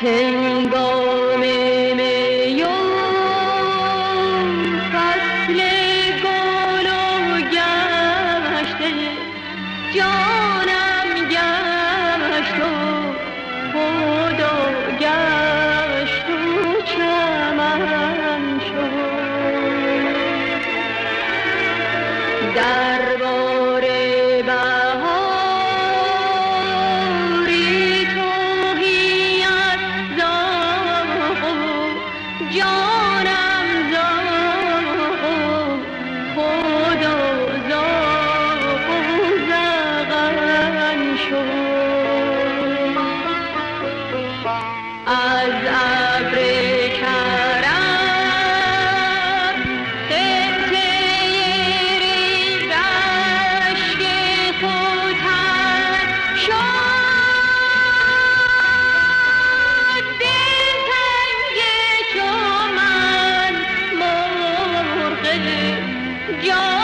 Tango. your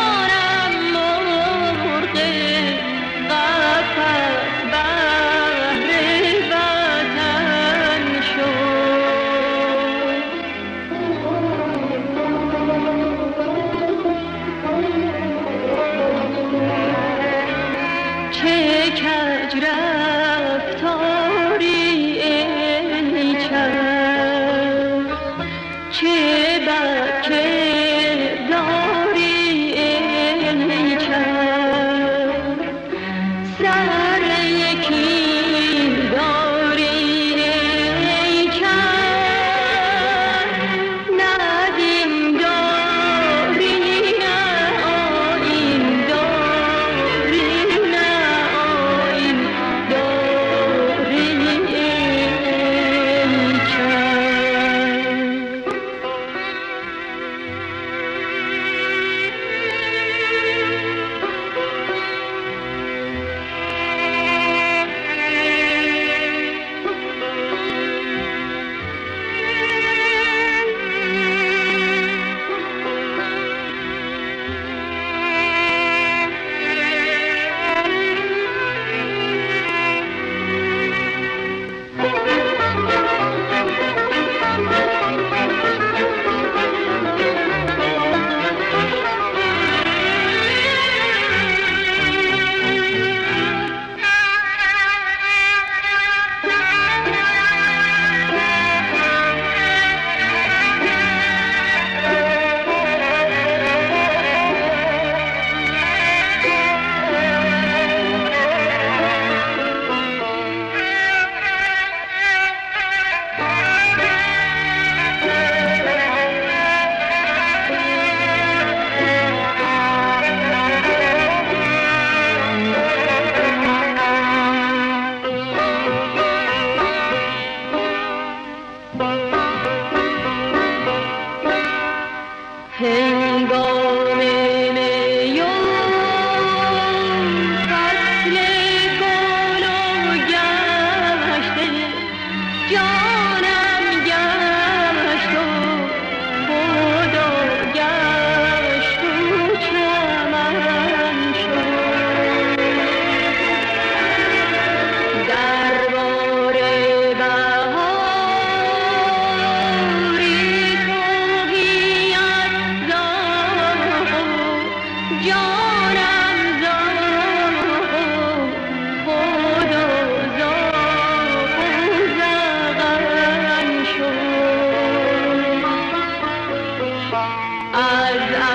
از